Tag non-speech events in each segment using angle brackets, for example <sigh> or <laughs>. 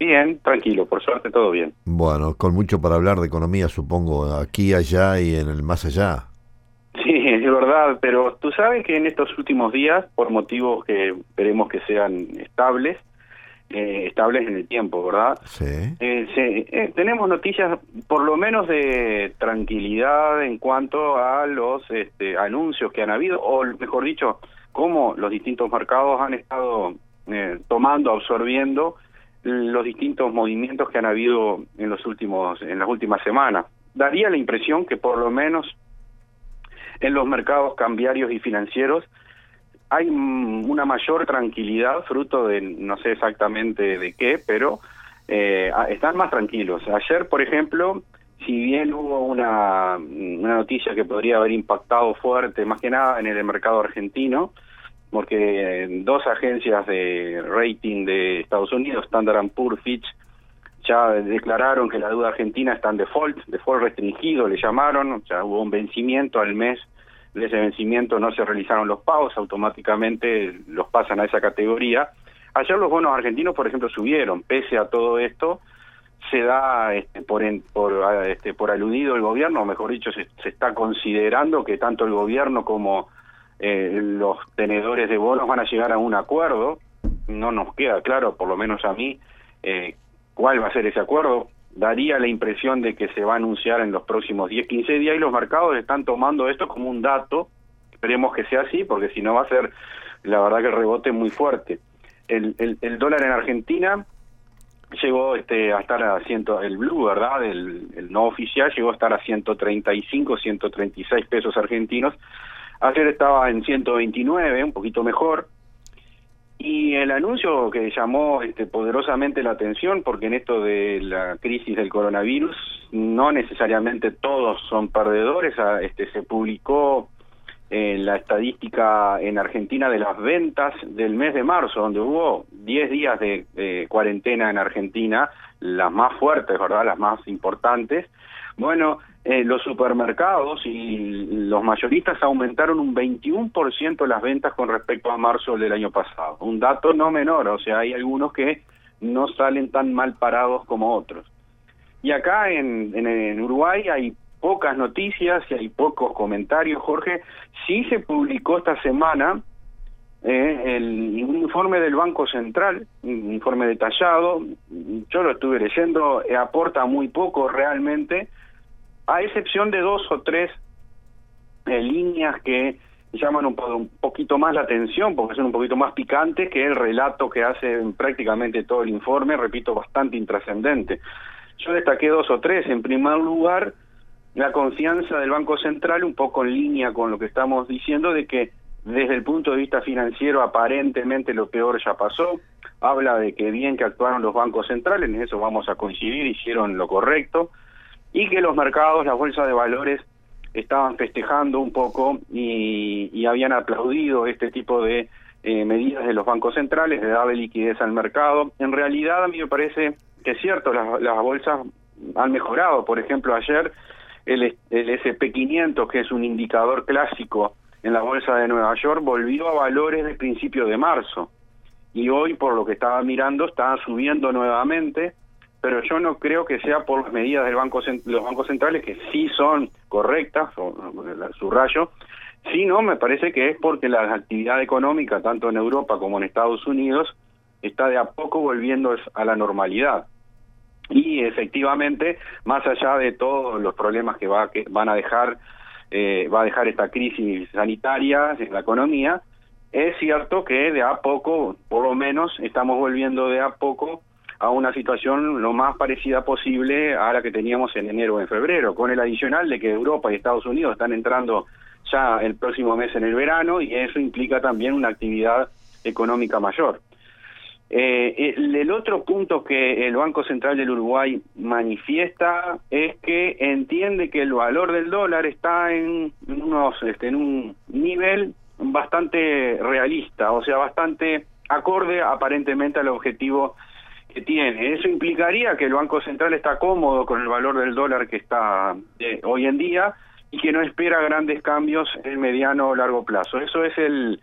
Bien, tranquilo, por suerte todo bien. Bueno, con mucho para hablar de economía, supongo, aquí, allá y en el más allá. Sí, es verdad, pero tú sabes que en estos últimos días, por motivos que esperemos que sean estables, eh, estables en el tiempo, ¿verdad? Sí. Eh, eh, tenemos noticias por lo menos de tranquilidad en cuanto a los este, anuncios que han habido, o mejor dicho, cómo los distintos mercados han estado tomando, absorbiendo los distintos movimientos que han habido en los últimos en las últimas semanas. Daría la impresión que por lo menos en los mercados cambiarios y financieros hay una mayor tranquilidad fruto de no sé exactamente de qué, pero eh, están más tranquilos. Ayer, por ejemplo, si bien hubo una, una noticia que podría haber impactado fuerte, más que nada en el mercado argentino, porque dos agencias de rating de Estados Unidos, Standard Poor's, Fitch, ya declararon que la deuda argentina está en default, default restringido le llamaron, ya hubo un vencimiento al mes, de ese vencimiento no se realizaron los pagos, automáticamente los pasan a esa categoría. Ayer los bonos argentinos, por ejemplo, subieron, pese a todo esto, se da este, por, por, este, por aludido el gobierno, o mejor dicho, se, se está considerando que tanto el gobierno como eh, los tenedores de bonos van a llegar a un acuerdo. No nos queda claro, por lo menos a mí, eh, cuál va a ser ese acuerdo. Daría la impresión de que se va a anunciar en los próximos 10, 15 días y los mercados están tomando esto como un dato. Esperemos que sea así, porque si no va a ser, la verdad, que el rebote muy fuerte. El dólar en Argentina llegó este, a estar a ciento, el blue, ¿verdad? El, el no oficial llegó a estar a 135, 136 pesos argentinos Ayer estaba en 129, un poquito mejor. Y el anuncio que llamó este, poderosamente la atención, porque en esto de la crisis del coronavirus no necesariamente todos son perdedores, ah, este, se publicó eh, la estadística en Argentina de las ventas del mes de marzo, donde hubo 10 días de cuarentena en Argentina, las más fuertes, ¿verdad? Las más importantes. Bueno, eh, los supermercados y los mayoristas aumentaron un 21% las ventas con respecto a marzo del año pasado. Un dato no menor, o sea, hay algunos que no salen tan mal parados como otros. Y acá en, Uruguay hay pocas noticias y hay pocos comentarios, Jorge. Sí se publicó esta semana eh, el, un informe del Banco Central, un informe detallado, yo lo estuve leyendo, eh, aporta muy poco realmente, a excepción de dos o tres eh, líneas que llaman un, poquito más la atención, porque son un poquito más picantes que el relato que hace prácticamente todo el informe, repito, bastante intrascendente. Yo destaqué dos o tres. En primer lugar, la confianza del Banco Central, un poco en línea con lo que estamos diciendo, de que desde el punto de vista financiero aparentemente lo peor ya pasó. Habla de que bien que actuaron los bancos centrales, en eso vamos a coincidir, hicieron lo correcto y que los mercados, las bolsas de valores estaban festejando un poco y, habían aplaudido este tipo de eh, medidas de los bancos centrales de darle liquidez al mercado. En realidad a mí me parece que es cierto, las, las bolsas han mejorado. Por ejemplo, ayer el, el SP500, que es un indicador clásico en la bolsa de Nueva York, volvió a valores de principio de marzo. Y hoy, por lo que estaba mirando, está subiendo nuevamente pero yo no creo que sea por las medidas del banco los bancos centrales que sí son correctas, subrayo, sino me parece que es porque la actividad económica tanto en Europa como en Estados Unidos está de a poco volviendo a la normalidad. Y efectivamente, más allá de todos los problemas que va que van a dejar eh, va a dejar esta crisis sanitaria en la economía, es cierto que de a poco, por lo menos, estamos volviendo de a poco a una situación lo más parecida posible a la que teníamos en enero o en febrero, con el adicional de que Europa y Estados Unidos están entrando ya el próximo mes en el verano y eso implica también una actividad económica mayor. Eh, el, otro punto que el Banco Central del Uruguay manifiesta es que entiende que el valor del dólar está en, unos, este, en un nivel bastante realista, o sea, bastante acorde aparentemente al objetivo que tiene. Eso implicaría que el Banco Central está cómodo con el valor del dólar que está eh, hoy en día y que no espera grandes cambios en mediano o largo plazo. Eso es el,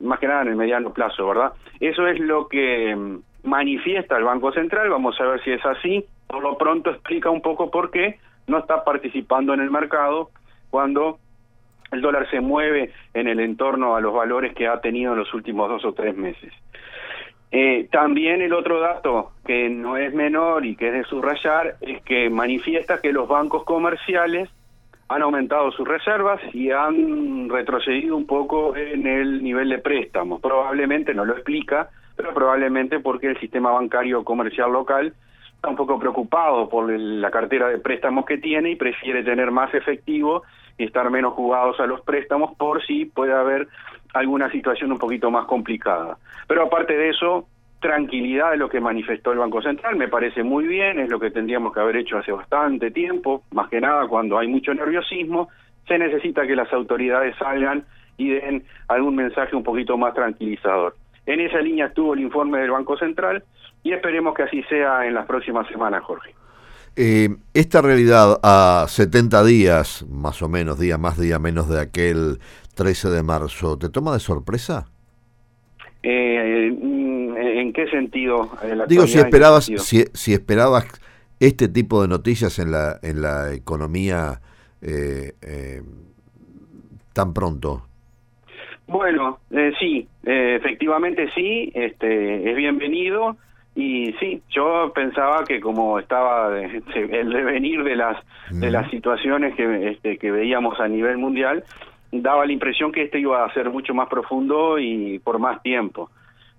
más que nada en el mediano plazo, ¿verdad? Eso es lo que mm, manifiesta el Banco Central, vamos a ver si es así. Por lo pronto explica un poco por qué no está participando en el mercado cuando el dólar se mueve en el entorno a los valores que ha tenido en los últimos dos o tres meses. Eh, también el otro dato que no es menor y que es de subrayar es que manifiesta que los bancos comerciales han aumentado sus reservas y han retrocedido un poco en el nivel de préstamos. Probablemente, no lo explica, pero probablemente porque el sistema bancario comercial local está un poco preocupado por la cartera de préstamos que tiene y prefiere tener más efectivo y estar menos jugados a los préstamos por si puede haber alguna situación un poquito más complicada. Pero aparte de eso, tranquilidad de lo que manifestó el Banco Central, me parece muy bien, es lo que tendríamos que haber hecho hace bastante tiempo, más que nada cuando hay mucho nerviosismo, se necesita que las autoridades salgan y den algún mensaje un poquito más tranquilizador. En esa línea estuvo el informe del Banco Central y esperemos que así sea en las próximas semanas, Jorge. Eh, esta realidad a 70 días, más o menos, día más, día menos de aquel 13 de marzo, ¿te toma de sorpresa? Eh, ¿En qué sentido? Digo, si esperabas, si, si, esperabas este tipo de noticias en la, en la economía eh, eh, tan pronto. Bueno, eh, sí, efectivamente sí, este, es bienvenido y sí, yo pensaba que como estaba el devenir de las de las situaciones que, este, que veíamos a nivel mundial, daba la impresión que este iba a ser mucho más profundo y por más tiempo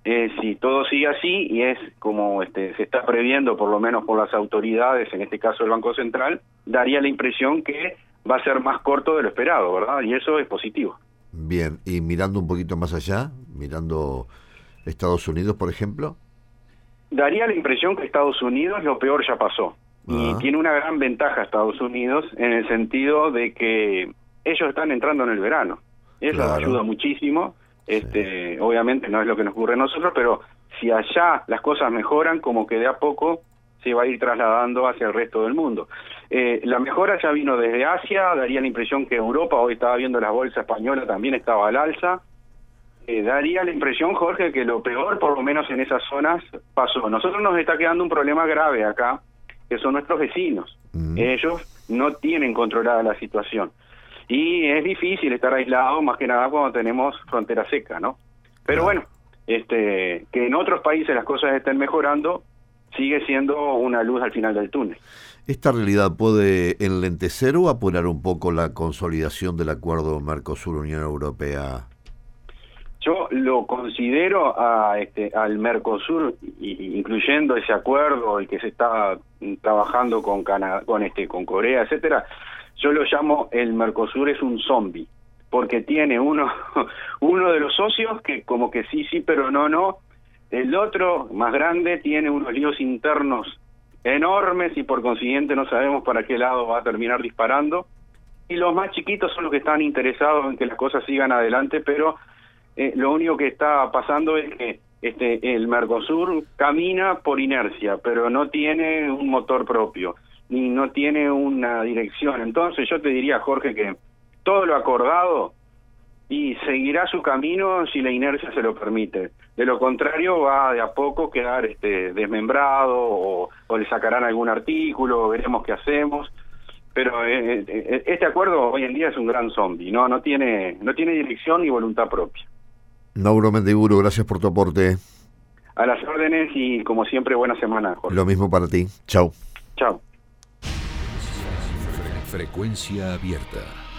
eh, si todo sigue así y es como este, se está previendo, por lo menos por las autoridades, en este caso el Banco Central, daría la impresión que va a ser más corto de lo esperado, ¿verdad? Y eso es positivo. Bien, y mirando un poquito más allá, mirando Estados Unidos, por ejemplo. Daría la impresión que Estados Unidos lo peor ya pasó. Y ah. tiene una gran ventaja Estados Unidos en el sentido de que ellos están entrando en el verano. Eso ayuda muchísimo este, Obviamente no es lo que nos ocurre a nosotros, pero si allá las cosas mejoran, como que de a poco se va a ir trasladando hacia el resto del mundo. Eh, la mejora ya vino desde Asia, daría la impresión que Europa, hoy estaba viendo la bolsa española, también estaba al alza. Eh, daría la impresión, Jorge, que lo peor, por lo menos en esas zonas, pasó. Nosotros nos está quedando un problema grave acá, que son nuestros vecinos. Mm. Ellos no tienen controlada la situación y es difícil estar aislado más que nada cuando tenemos frontera seca, ¿no? Pero bueno, este, que en otros países las cosas estén mejorando sigue siendo una luz al final del túnel. ¿Esta realidad puede enlentecer o apurar un poco la consolidación del acuerdo Mercosur-Unión Europea? Yo lo considero a este, al Mercosur, incluyendo ese acuerdo el que se está trabajando con Canadá, con este, con Corea, etcétera, yo lo llamo el Mercosur es un zombie, porque tiene uno, <laughs> uno de los socios que como que sí, sí, pero no, no. El otro, más grande, tiene unos líos internos enormes y por consiguiente no sabemos para qué lado va a terminar disparando. Y los más chiquitos son los que están interesados en que las cosas sigan adelante, pero eh, lo único que está pasando es que este, el Mercosur camina por inercia, pero no tiene un motor propio ni no tiene una dirección. Entonces yo te diría, Jorge, que todo lo acordado y seguirá su camino si la inercia se lo permite. De lo contrario va de a poco quedar este desmembrado o, le sacarán algún artículo, veremos qué hacemos. Pero eh, eh, este acuerdo hoy en día es un gran zombie, no no tiene no tiene dirección ni voluntad propia. Nauro Mendiburo, gracias por tu aporte. A las órdenes y como siempre buena semana. Jorge. Lo mismo para ti. Chao. Chao. Frecuencia abierta.